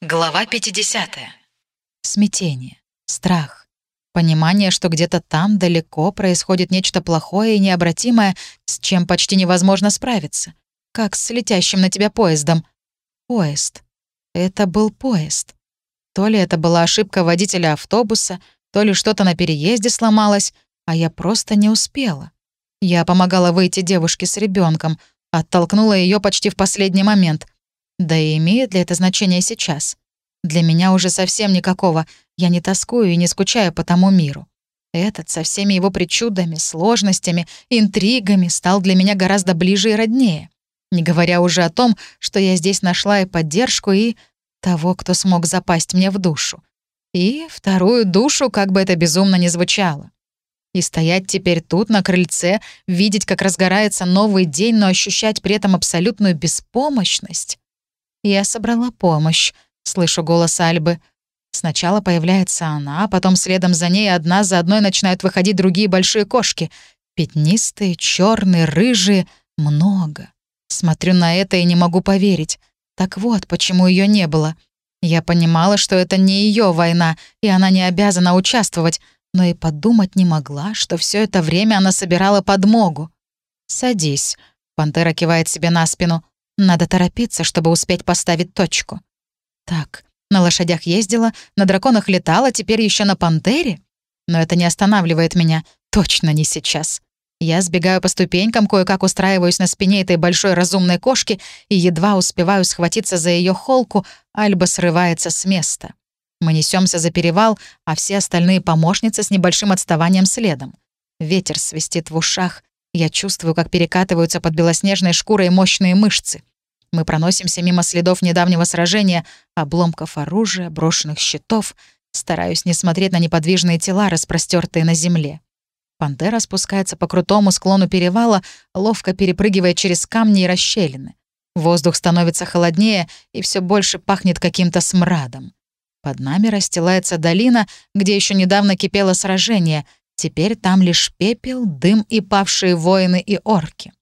Глава 50. Смятение, страх, понимание, что где-то там далеко происходит нечто плохое и необратимое, с чем почти невозможно справиться. Как с летящим на тебя поездом. Поезд. Это был поезд. То ли это была ошибка водителя автобуса, то ли что-то на переезде сломалось, а я просто не успела. Я помогала выйти девушке с ребенком, оттолкнула ее почти в последний момент. Да и имеет ли это значение сейчас? Для меня уже совсем никакого. Я не тоскую и не скучаю по тому миру. Этот со всеми его причудами, сложностями, интригами стал для меня гораздо ближе и роднее. Не говоря уже о том, что я здесь нашла и поддержку, и того, кто смог запасть мне в душу. И вторую душу, как бы это безумно ни звучало. И стоять теперь тут, на крыльце, видеть, как разгорается новый день, но ощущать при этом абсолютную беспомощность. Я собрала помощь, слышу голос Альбы. Сначала появляется она, а потом следом за ней одна за одной начинают выходить другие большие кошки. Пятнистые, черные, рыжие. Много. Смотрю на это и не могу поверить. Так вот, почему ее не было. Я понимала, что это не ее война, и она не обязана участвовать, но и подумать не могла, что все это время она собирала подмогу. «Садись», — пантера кивает себе на спину. «Надо торопиться, чтобы успеть поставить точку». «Так, на лошадях ездила, на драконах летала, теперь еще на пантере?» Но это не останавливает меня. Точно не сейчас. Я сбегаю по ступенькам, кое-как устраиваюсь на спине этой большой разумной кошки и едва успеваю схватиться за ее холку, Альба срывается с места. Мы несемся за перевал, а все остальные помощницы с небольшим отставанием следом. Ветер свистит в ушах. Я чувствую, как перекатываются под белоснежной шкурой мощные мышцы. Мы проносимся мимо следов недавнего сражения, обломков оружия, брошенных щитов. Стараюсь не смотреть на неподвижные тела, распростертые на земле. Пантера спускается по крутому склону перевала, ловко перепрыгивая через камни и расщелины. Воздух становится холоднее и все больше пахнет каким-то смрадом. Под нами расстилается долина, где еще недавно кипело сражение. Теперь там лишь пепел, дым и павшие воины и орки.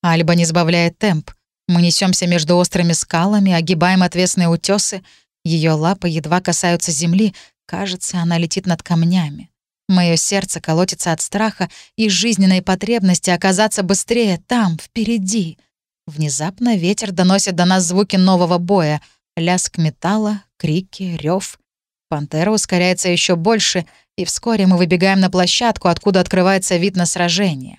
Альба не сбавляет темп. Мы несемся между острыми скалами, огибаем отвесные утесы. Ее лапы едва касаются земли. Кажется, она летит над камнями. Мое сердце колотится от страха и жизненной потребности оказаться быстрее там, впереди. Внезапно ветер доносит до нас звуки нового боя. Лязг металла, крики, рев. Пантера ускоряется еще больше, и вскоре мы выбегаем на площадку, откуда открывается вид на сражение.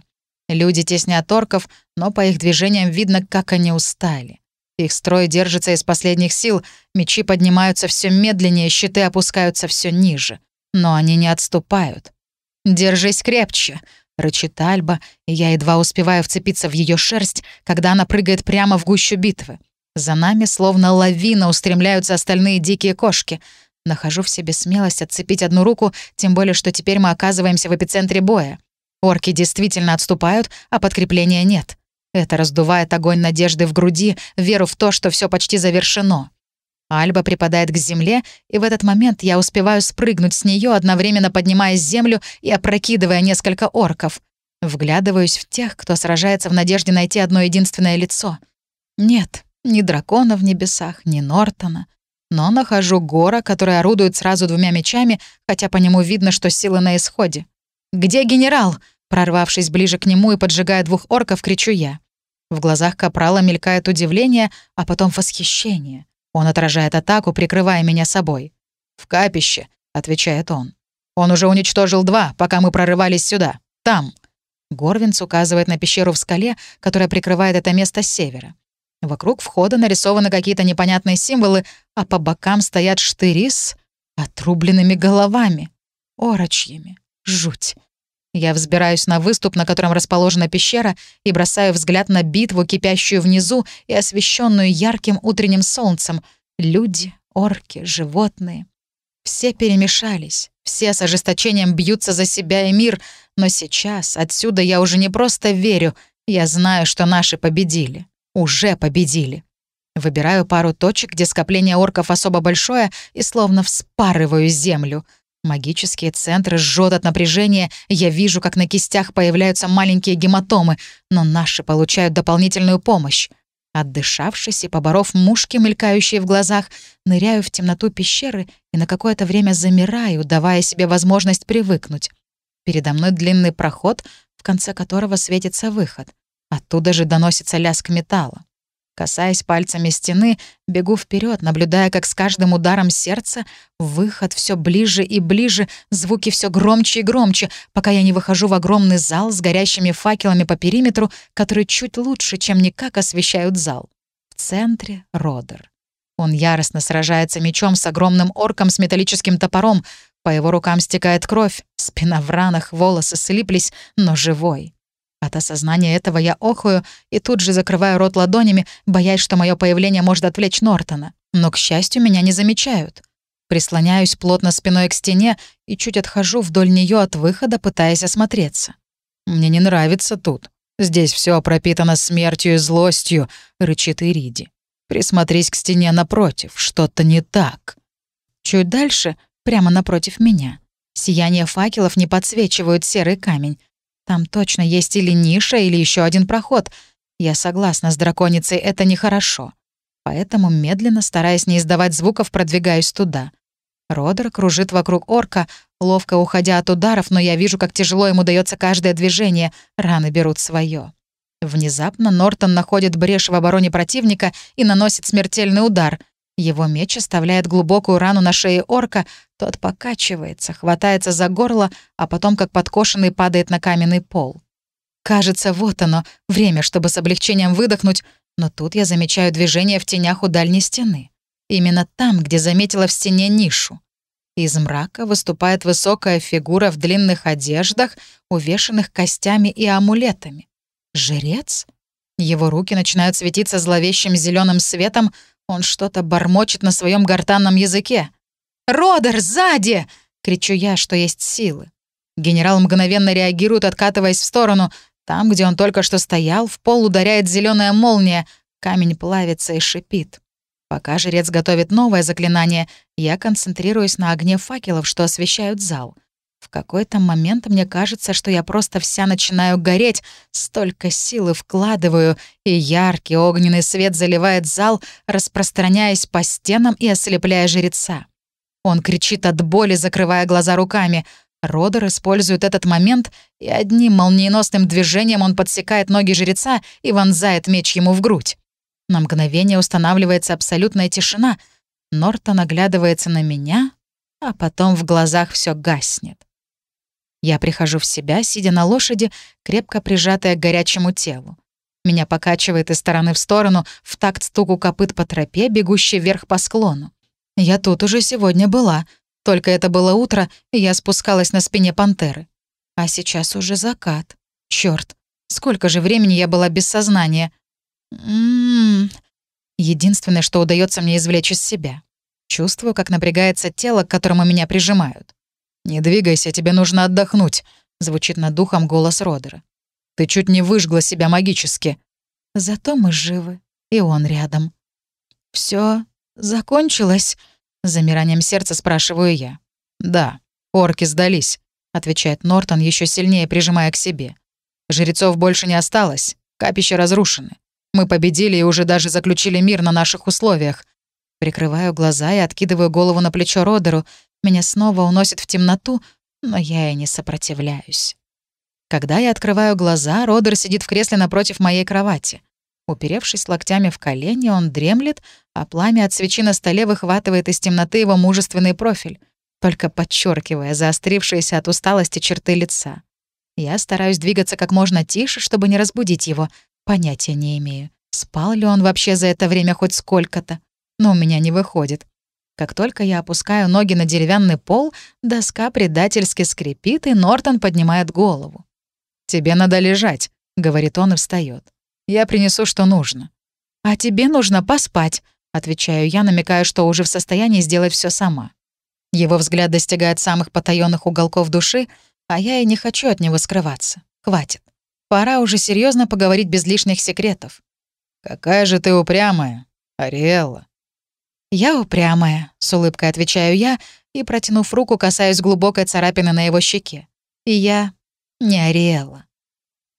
Люди теснят орков, но по их движениям видно, как они устали. Их строй держится из последних сил, мечи поднимаются все медленнее, щиты опускаются все ниже. Но они не отступают. «Держись крепче», — рычит Альба, и я едва успеваю вцепиться в ее шерсть, когда она прыгает прямо в гущу битвы. За нами, словно лавина, устремляются остальные дикие кошки. Нахожу в себе смелость отцепить одну руку, тем более, что теперь мы оказываемся в эпицентре боя. Орки действительно отступают, а подкрепления нет. Это раздувает огонь надежды в груди, веру в то, что все почти завершено. Альба припадает к земле, и в этот момент я успеваю спрыгнуть с нее, одновременно поднимая землю и опрокидывая несколько орков. Вглядываюсь в тех, кто сражается в надежде найти одно единственное лицо. Нет, ни дракона в небесах, ни Нортона. Но нахожу Гора, который орудует сразу двумя мечами, хотя по нему видно, что силы на исходе. «Где генерал?» Прорвавшись ближе к нему и поджигая двух орков, кричу я. В глазах Капрала мелькает удивление, а потом восхищение. Он отражает атаку, прикрывая меня собой. «В капище», — отвечает он. «Он уже уничтожил два, пока мы прорывались сюда. Там». Горвинц указывает на пещеру в скале, которая прикрывает это место с севера. Вокруг входа нарисованы какие-то непонятные символы, а по бокам стоят штыри с отрубленными головами. Орочьями. Жуть. Я взбираюсь на выступ, на котором расположена пещера, и бросаю взгляд на битву, кипящую внизу и освещенную ярким утренним солнцем. Люди, орки, животные. Все перемешались, все с ожесточением бьются за себя и мир, но сейчас отсюда я уже не просто верю, я знаю, что наши победили. Уже победили. Выбираю пару точек, где скопление орков особо большое, и словно вспарываю землю — Магические центры жжет от напряжения, я вижу, как на кистях появляются маленькие гематомы, но наши получают дополнительную помощь. Отдышавшись и поборов мушки, мелькающие в глазах, ныряю в темноту пещеры и на какое-то время замираю, давая себе возможность привыкнуть. Передо мной длинный проход, в конце которого светится выход. Оттуда же доносится лязг металла. Касаясь пальцами стены, бегу вперед, наблюдая, как с каждым ударом сердца выход все ближе и ближе, звуки все громче и громче, пока я не выхожу в огромный зал с горящими факелами по периметру, которые чуть лучше, чем никак освещают зал. В центре — Родер. Он яростно сражается мечом с огромным орком с металлическим топором. По его рукам стекает кровь, спина в ранах, волосы слиплись, но живой. От осознания этого я охую и тут же закрываю рот ладонями, боясь, что мое появление может отвлечь Нортона. Но, к счастью, меня не замечают. Прислоняюсь плотно спиной к стене и чуть отхожу вдоль нее от выхода, пытаясь осмотреться. «Мне не нравится тут. Здесь все пропитано смертью и злостью», — рычит Ириди. «Присмотрись к стене напротив, что-то не так». Чуть дальше, прямо напротив меня. Сияние факелов не подсвечивают серый камень. Там точно есть или ниша, или еще один проход. Я согласна с драконицей, это нехорошо. Поэтому, медленно, стараясь не издавать звуков, продвигаюсь туда. Родер кружит вокруг орка, ловко уходя от ударов, но я вижу, как тяжело ему дается каждое движение, раны берут свое. Внезапно Нортон находит брешь в обороне противника и наносит смертельный удар — его меч оставляет глубокую рану на шее орка, тот покачивается, хватается за горло, а потом, как подкошенный, падает на каменный пол. Кажется, вот оно, время, чтобы с облегчением выдохнуть, но тут я замечаю движение в тенях у дальней стены. Именно там, где заметила в стене нишу. Из мрака выступает высокая фигура в длинных одеждах, увешанных костями и амулетами. Жрец? Его руки начинают светиться зловещим зеленым светом, он что-то бормочет на своем гортанном языке. «Родер, сзади!» — кричу я, что есть силы. Генерал мгновенно реагирует, откатываясь в сторону. Там, где он только что стоял, в пол ударяет зеленая молния. Камень плавится и шипит. Пока жрец готовит новое заклинание, я концентрируюсь на огне факелов, что освещают зал. В какой-то момент мне кажется, что я просто вся начинаю гореть, столько силы вкладываю, и яркий огненный свет заливает зал, распространяясь по стенам и ослепляя жреца. Он кричит от боли, закрывая глаза руками. Родер использует этот момент, и одним молниеносным движением он подсекает ноги жреца и вонзает меч ему в грудь. На мгновение устанавливается абсолютная тишина. Нортон оглядывается на меня, а потом в глазах все гаснет. Я прихожу в себя, сидя на лошади, крепко прижатая к горячему телу. Меня покачивает из стороны в сторону, в такт стуку копыт по тропе, бегущей вверх по склону. Я тут уже сегодня была. Только это было утро, и я спускалась на спине пантеры. А сейчас уже закат. Чёрт, сколько же времени я была без сознания. М-м-м. Единственное, что удается мне извлечь из себя. Чувствую, как напрягается тело, к которому меня прижимают. «Не двигайся, тебе нужно отдохнуть», — звучит над духом голос Родера. «Ты чуть не выжгла себя магически». «Зато мы живы, и он рядом». Все закончилось?» — с замиранием сердца спрашиваю я. «Да, орки сдались», — отвечает Нортон, еще сильнее прижимая к себе. «Жрецов больше не осталось, капища разрушены. Мы победили и уже даже заключили мир на наших условиях. Прикрываю глаза и откидываю голову на плечо Родеру, меня снова уносит в темноту, но я и не сопротивляюсь. Когда я открываю глаза, Родер сидит в кресле напротив моей кровати. Уперевшись локтями в колени, он дремлет, а пламя от свечи на столе выхватывает из темноты его мужественный профиль, только подчеркивая заострившиеся от усталости черты лица. Я стараюсь двигаться как можно тише, чтобы не разбудить его. Понятия не имею, спал ли он вообще за это время хоть сколько-то. Но у меня не выходит. Как только я опускаю ноги на деревянный пол, доска предательски скрипит, и Нортон поднимает голову. «Тебе надо лежать», — говорит он и встает. «Я принесу, что нужно». «А тебе нужно поспать», — отвечаю я, намекая, что уже в состоянии сделать все сама. Его взгляд достигает самых потаенных уголков души, а я и не хочу от него скрываться. Хватит. Пора уже серьезно поговорить без лишних секретов. «Какая же ты упрямая, Ариэлла», «Я упрямая», — с улыбкой отвечаю я и, протянув руку, касаюсь глубокой царапины на его щеке. И я не Ариэла.